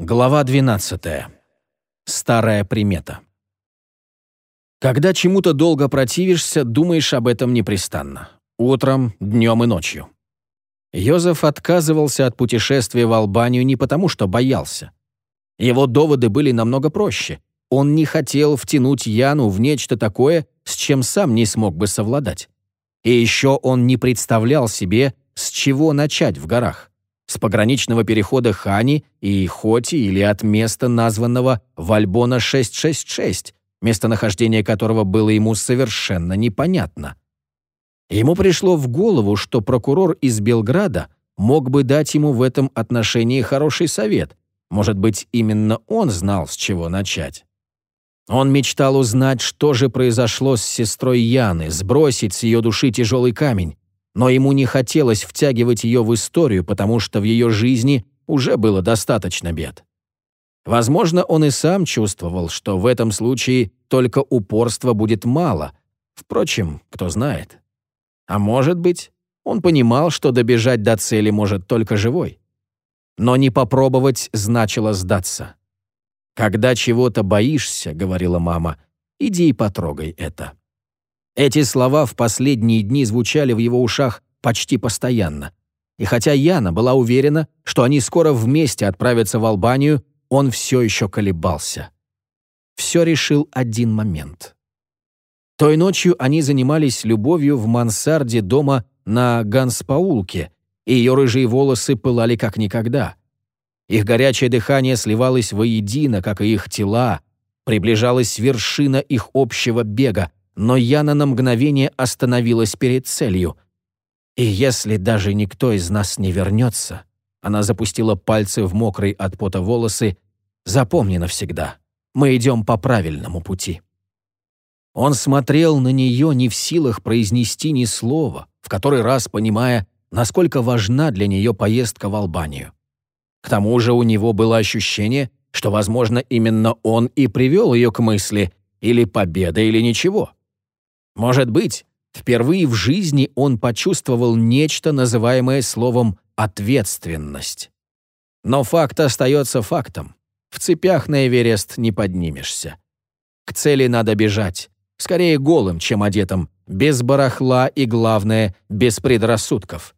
Глава 12. Старая примета. Когда чему-то долго противишься, думаешь об этом непрестанно. Утром, днем и ночью. Йозеф отказывался от путешествия в Албанию не потому, что боялся. Его доводы были намного проще. Он не хотел втянуть Яну в нечто такое, с чем сам не смог бы совладать. И еще он не представлял себе, с чего начать в горах с пограничного перехода Хани и Хоти или от места, названного Вальбона 666, местонахождение которого было ему совершенно непонятно. Ему пришло в голову, что прокурор из Белграда мог бы дать ему в этом отношении хороший совет. Может быть, именно он знал, с чего начать. Он мечтал узнать, что же произошло с сестрой Яны, сбросить с ее души тяжелый камень, но ему не хотелось втягивать ее в историю, потому что в ее жизни уже было достаточно бед. Возможно, он и сам чувствовал, что в этом случае только упорства будет мало. Впрочем, кто знает. А может быть, он понимал, что добежать до цели может только живой. Но не попробовать значило сдаться. «Когда чего-то боишься», — говорила мама, — «иди и потрогай это». Эти слова в последние дни звучали в его ушах почти постоянно. И хотя Яна была уверена, что они скоро вместе отправятся в Албанию, он все еще колебался. Все решил один момент. Той ночью они занимались любовью в мансарде дома на Ганспаулке, и ее рыжие волосы пылали как никогда. Их горячее дыхание сливалось воедино, как и их тела, приближалась вершина их общего бега, но Яна на мгновение остановилась перед целью. «И если даже никто из нас не вернется», она запустила пальцы в мокрые от пота волосы, «запомни навсегда, мы идем по правильному пути». Он смотрел на нее не в силах произнести ни слова, в который раз понимая, насколько важна для нее поездка в Албанию. К тому же у него было ощущение, что, возможно, именно он и привел ее к мысли или победа, или ничего. Может быть, впервые в жизни он почувствовал нечто, называемое словом «ответственность». Но факт остается фактом. В цепях на Эверест не поднимешься. К цели надо бежать. Скорее голым, чем одетым, без барахла и, главное, без предрассудков.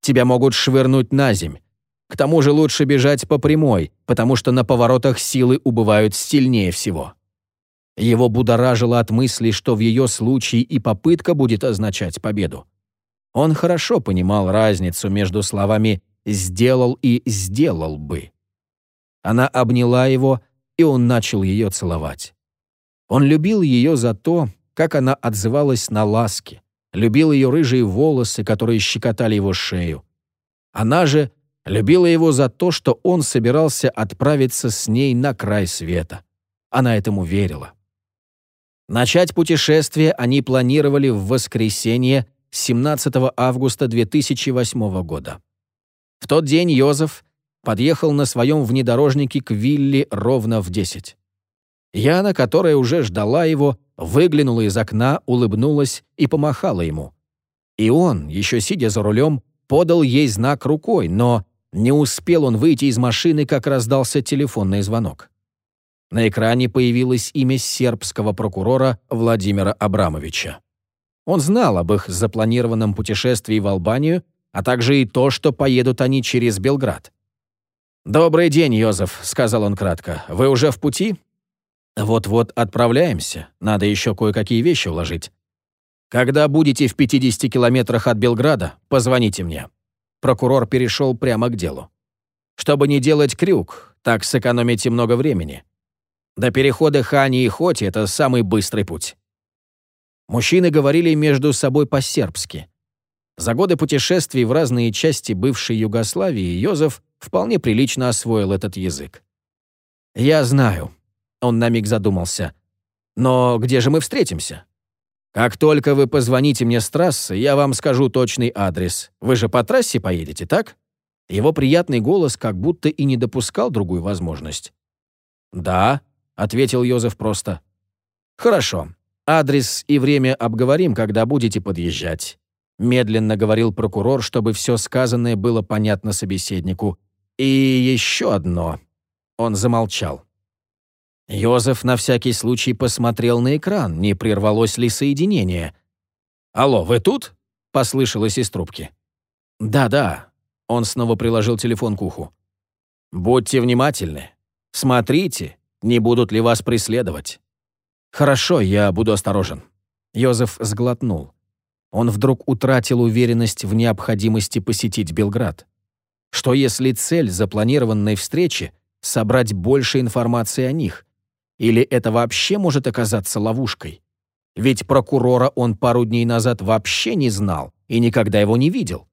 Тебя могут швырнуть на земь. К тому же лучше бежать по прямой, потому что на поворотах силы убывают сильнее всего. Его будоражило от мысли, что в ее случае и попытка будет означать победу. Он хорошо понимал разницу между словами «сделал» и «сделал бы». Она обняла его, и он начал ее целовать. Он любил ее за то, как она отзывалась на ласки, любил ее рыжие волосы, которые щекотали его шею. Она же любила его за то, что он собирался отправиться с ней на край света. Она этому верила. Начать путешествие они планировали в воскресенье 17 августа 2008 года. В тот день Йозеф подъехал на своем внедорожнике к вилле ровно в 10. Яна, которая уже ждала его, выглянула из окна, улыбнулась и помахала ему. И он, еще сидя за рулем, подал ей знак рукой, но не успел он выйти из машины, как раздался телефонный звонок. На экране появилось имя сербского прокурора Владимира Абрамовича. Он знал об их запланированном путешествии в Албанию, а также и то, что поедут они через Белград. «Добрый день, Йозеф», — сказал он кратко. «Вы уже в пути?» «Вот-вот отправляемся. Надо еще кое-какие вещи уложить. Когда будете в 50 километрах от Белграда, позвоните мне». Прокурор перешел прямо к делу. «Чтобы не делать крюк, так сэкономите много времени. До перехода Хани и Хоти это самый быстрый путь. Мужчины говорили между собой по-сербски. За годы путешествий в разные части бывшей Югославии Йозеф вполне прилично освоил этот язык. «Я знаю», — он на миг задумался. «Но где же мы встретимся?» «Как только вы позвоните мне с трассы, я вам скажу точный адрес. Вы же по трассе поедете, так?» Его приятный голос как будто и не допускал другую возможность. «Да», — ответил Йозеф просто. «Хорошо. Адрес и время обговорим, когда будете подъезжать», — медленно говорил прокурор, чтобы все сказанное было понятно собеседнику. «И еще одно. Он замолчал. Йозеф на всякий случай посмотрел на экран, не прервалось ли соединение. «Алло, вы тут?» — послышалось из трубки. «Да-да». Он снова приложил телефон к уху. «Будьте внимательны. Смотрите, не будут ли вас преследовать». «Хорошо, я буду осторожен». Йозеф сглотнул. Он вдруг утратил уверенность в необходимости посетить Белград. Что если цель запланированной встречи — собрать больше информации о них? Или это вообще может оказаться ловушкой? Ведь прокурора он пару дней назад вообще не знал и никогда его не видел.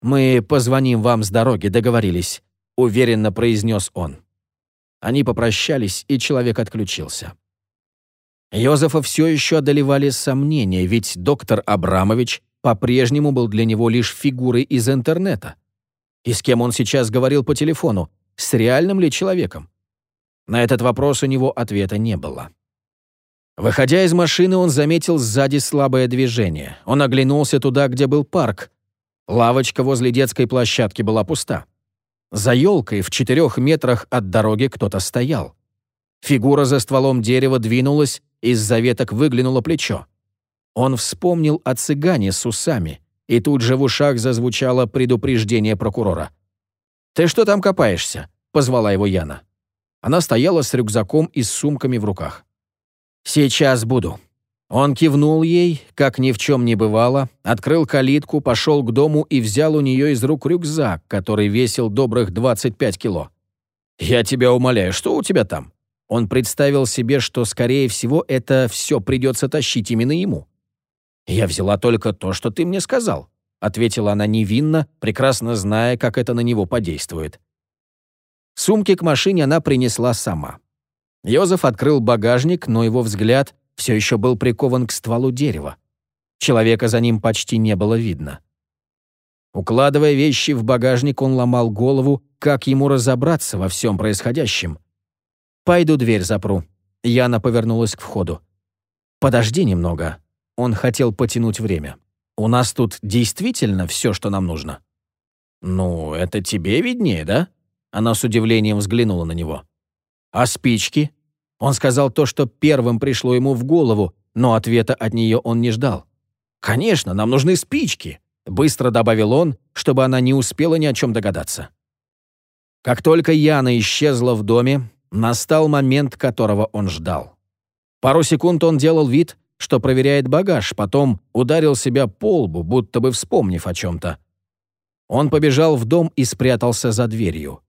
«Мы позвоним вам с дороги, договорились», — уверенно произнес он. Они попрощались, и человек отключился. Йозефа все еще одолевали сомнения, ведь доктор Абрамович по-прежнему был для него лишь фигурой из интернета. И с кем он сейчас говорил по телефону? С реальным ли человеком? На этот вопрос у него ответа не было. Выходя из машины, он заметил сзади слабое движение. Он оглянулся туда, где был парк. Лавочка возле детской площадки была пуста. За елкой в четырех метрах от дороги кто-то стоял. Фигура за стволом дерева двинулась, из-за веток выглянуло плечо. Он вспомнил о цыгане с усами, и тут же в ушах зазвучало предупреждение прокурора. «Ты что там копаешься?» — позвала его Яна. Она стояла с рюкзаком и с сумками в руках. «Сейчас буду». Он кивнул ей, как ни в чем не бывало, открыл калитку, пошел к дому и взял у нее из рук рюкзак, который весил добрых 25 кило. «Я тебя умоляю, что у тебя там?» Он представил себе, что, скорее всего, это все придется тащить именно ему. «Я взяла только то, что ты мне сказал», — ответила она невинно, прекрасно зная, как это на него подействует. Сумки к машине она принесла сама. Йозеф открыл багажник, но его взгляд все еще был прикован к стволу дерева. Человека за ним почти не было видно. Укладывая вещи в багажник, он ломал голову, как ему разобраться во всем происходящем. «Пойду дверь запру». Яна повернулась к входу. «Подожди немного». Он хотел потянуть время. «У нас тут действительно все, что нам нужно». «Ну, это тебе виднее, да?» Она с удивлением взглянула на него. «А спички?» Он сказал то, что первым пришло ему в голову, но ответа от нее он не ждал. «Конечно, нам нужны спички», — быстро добавил он, чтобы она не успела ни о чем догадаться. Как только Яна исчезла в доме, Настал момент, которого он ждал. Пару секунд он делал вид, что проверяет багаж, потом ударил себя по лбу, будто бы вспомнив о чем-то. Он побежал в дом и спрятался за дверью.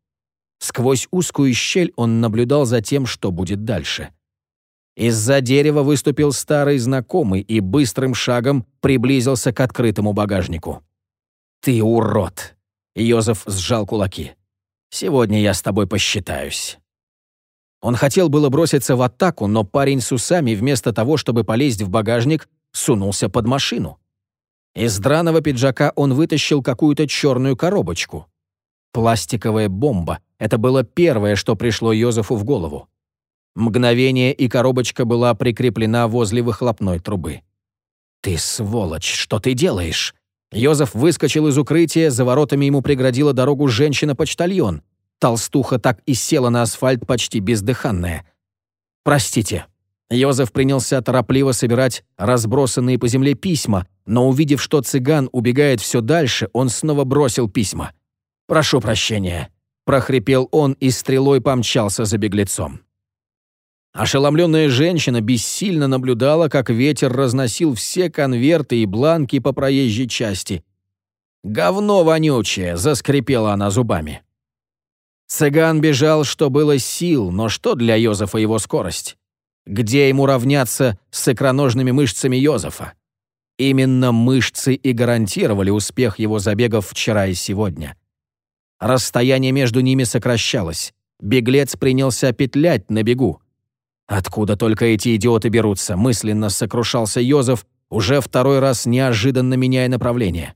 Сквозь узкую щель он наблюдал за тем, что будет дальше. Из-за дерева выступил старый знакомый и быстрым шагом приблизился к открытому багажнику. «Ты урод!» — Йозеф сжал кулаки. «Сегодня я с тобой посчитаюсь». Он хотел было броситься в атаку, но парень с усами, вместо того, чтобы полезть в багажник, сунулся под машину. Из драного пиджака он вытащил какую-то черную коробочку. Пластиковая бомба — это было первое, что пришло Йозефу в голову. Мгновение, и коробочка была прикреплена возле выхлопной трубы. «Ты сволочь, что ты делаешь?» Йозеф выскочил из укрытия, за воротами ему преградила дорогу женщина-почтальон. Толстуха так и села на асфальт почти бездыханная. «Простите». Йозеф принялся торопливо собирать разбросанные по земле письма, но увидев, что цыган убегает все дальше, он снова бросил письма. «Прошу прощения», — прохрипел он и стрелой помчался за беглецом. Ошеломленная женщина бессильно наблюдала, как ветер разносил все конверты и бланки по проезжей части. «Говно вонючее!» — заскрипела она зубами. Цыган бежал, что было сил, но что для Йозефа его скорость? Где ему равняться с икроножными мышцами Йозефа? Именно мышцы и гарантировали успех его забегов вчера и сегодня. Расстояние между ними сокращалось. Беглец принялся петлять на бегу. Откуда только эти идиоты берутся, мысленно сокрушался Йозеф, уже второй раз неожиданно меняя направление.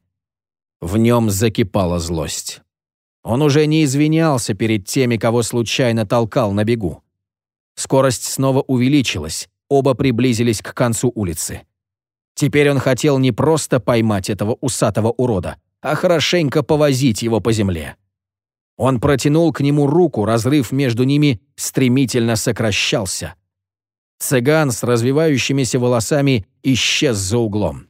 В нем закипала злость. Он уже не извинялся перед теми, кого случайно толкал на бегу. Скорость снова увеличилась, оба приблизились к концу улицы. Теперь он хотел не просто поймать этого усатого урода, а хорошенько повозить его по земле. Он протянул к нему руку, разрыв между ними стремительно сокращался. Цыган с развивающимися волосами исчез за углом.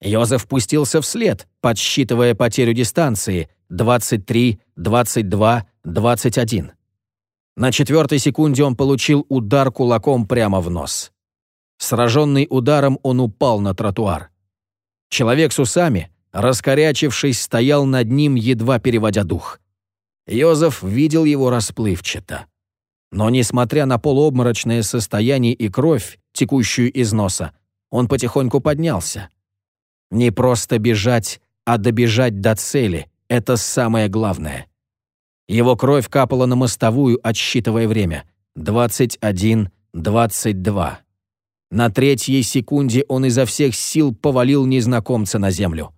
Йозеф пустился вслед, подсчитывая потерю дистанции — 23, 22, 21. На четвертой секунде он получил удар кулаком прямо в нос. Сраженный ударом, он упал на тротуар. Человек с усами, раскорячившись, стоял над ним, едва переводя дух. Йозеф видел его расплывчато. Но, несмотря на полуобморочное состояние и кровь, текущую из носа, он потихоньку поднялся. Не просто бежать, а добежать до цели — это самое главное. Его кровь капала на мостовую, отсчитывая время. 21, 22. На третьей секунде он изо всех сил повалил незнакомца на землю.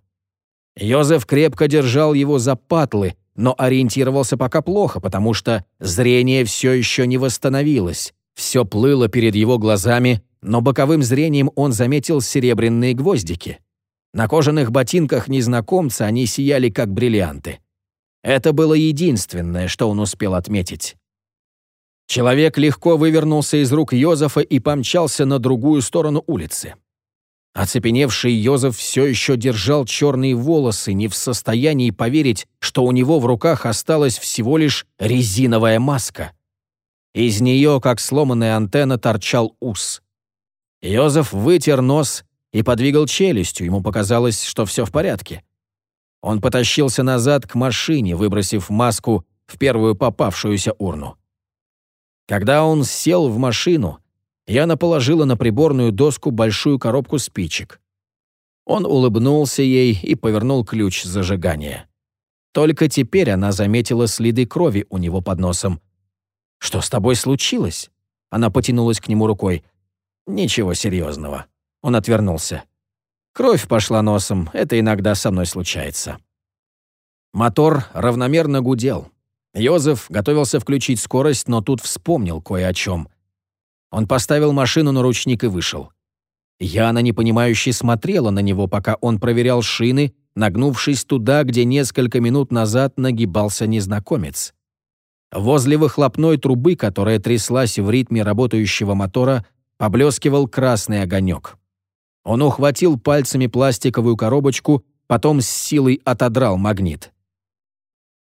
Йозеф крепко держал его за патлы, но ориентировался пока плохо, потому что зрение все еще не восстановилось. Все плыло перед его глазами, но боковым зрением он заметил серебряные гвоздики. На кожаных ботинках незнакомца они сияли как бриллианты. Это было единственное, что он успел отметить. Человек легко вывернулся из рук Йозефа и помчался на другую сторону улицы. Оцепеневший Йозеф все еще держал черные волосы, не в состоянии поверить, что у него в руках осталась всего лишь резиновая маска. Из нее, как сломанная антенна, торчал ус. Йозеф вытер нос и подвигал челюстью, ему показалось, что все в порядке. Он потащился назад к машине, выбросив маску в первую попавшуюся урну. Когда он сел в машину, Яна положила на приборную доску большую коробку спичек. Он улыбнулся ей и повернул ключ зажигания. Только теперь она заметила следы крови у него под носом. «Что с тобой случилось?» Она потянулась к нему рукой. «Ничего серьезного». Он отвернулся. Кровь пошла носом, это иногда со мной случается. Мотор равномерно гудел. Йозеф готовился включить скорость, но тут вспомнил кое о чем. Он поставил машину на ручник и вышел. Яна, непонимающе, смотрела на него, пока он проверял шины, нагнувшись туда, где несколько минут назад нагибался незнакомец. Возле выхлопной трубы, которая тряслась в ритме работающего мотора, поблескивал красный огонек. Он ухватил пальцами пластиковую коробочку, потом с силой отодрал магнит.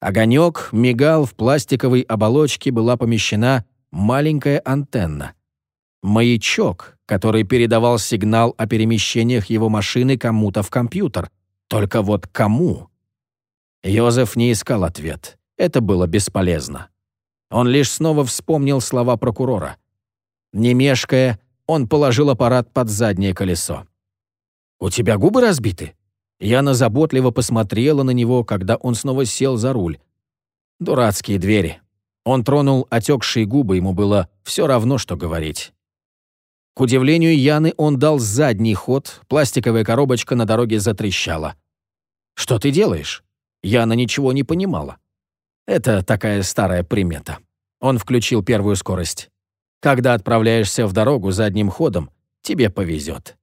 Огонек мигал, в пластиковой оболочке была помещена маленькая антенна. Маячок, который передавал сигнал о перемещениях его машины кому-то в компьютер. Только вот кому? Йозеф не искал ответ. Это было бесполезно. Он лишь снова вспомнил слова прокурора. Не мешкая, он положил аппарат под заднее колесо. «У тебя губы разбиты?» Яна заботливо посмотрела на него, когда он снова сел за руль. Дурацкие двери. Он тронул отекшие губы, ему было все равно, что говорить. К удивлению Яны, он дал задний ход, пластиковая коробочка на дороге затрещала. «Что ты делаешь?» Яна ничего не понимала. Это такая старая примета. Он включил первую скорость. Когда отправляешься в дорогу задним ходом, тебе повезет.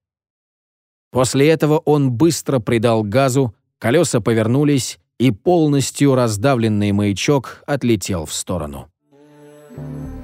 После этого он быстро придал газу, колеса повернулись, и полностью раздавленный маячок отлетел в сторону. Thank you.